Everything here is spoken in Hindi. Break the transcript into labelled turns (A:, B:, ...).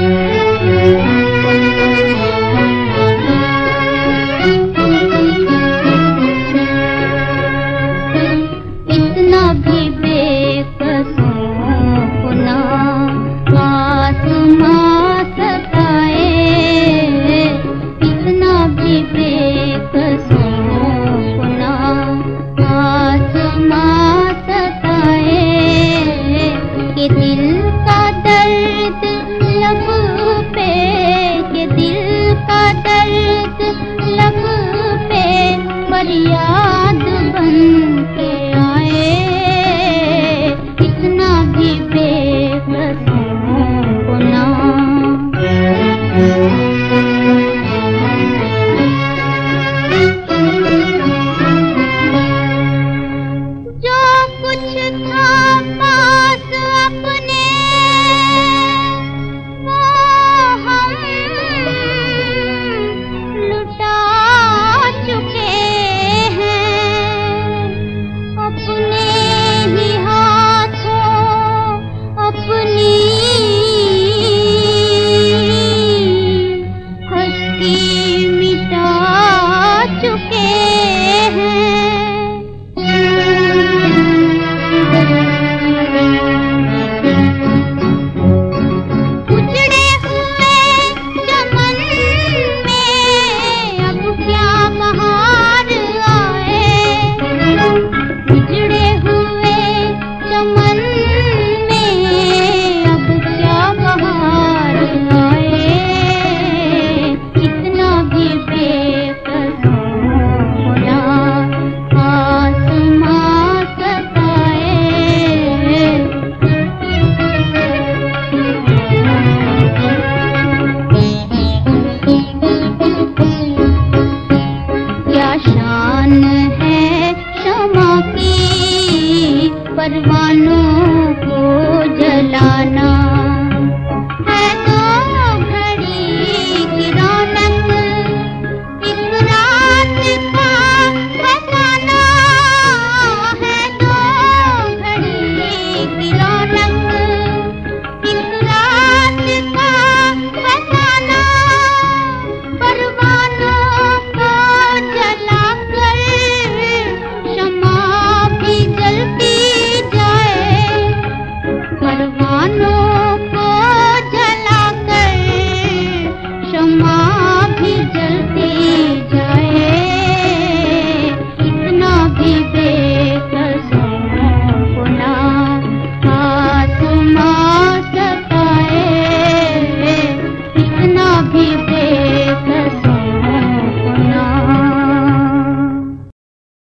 A: Mm-hmm. परवानों को जलाना।